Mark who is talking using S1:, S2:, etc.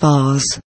S1: Bars.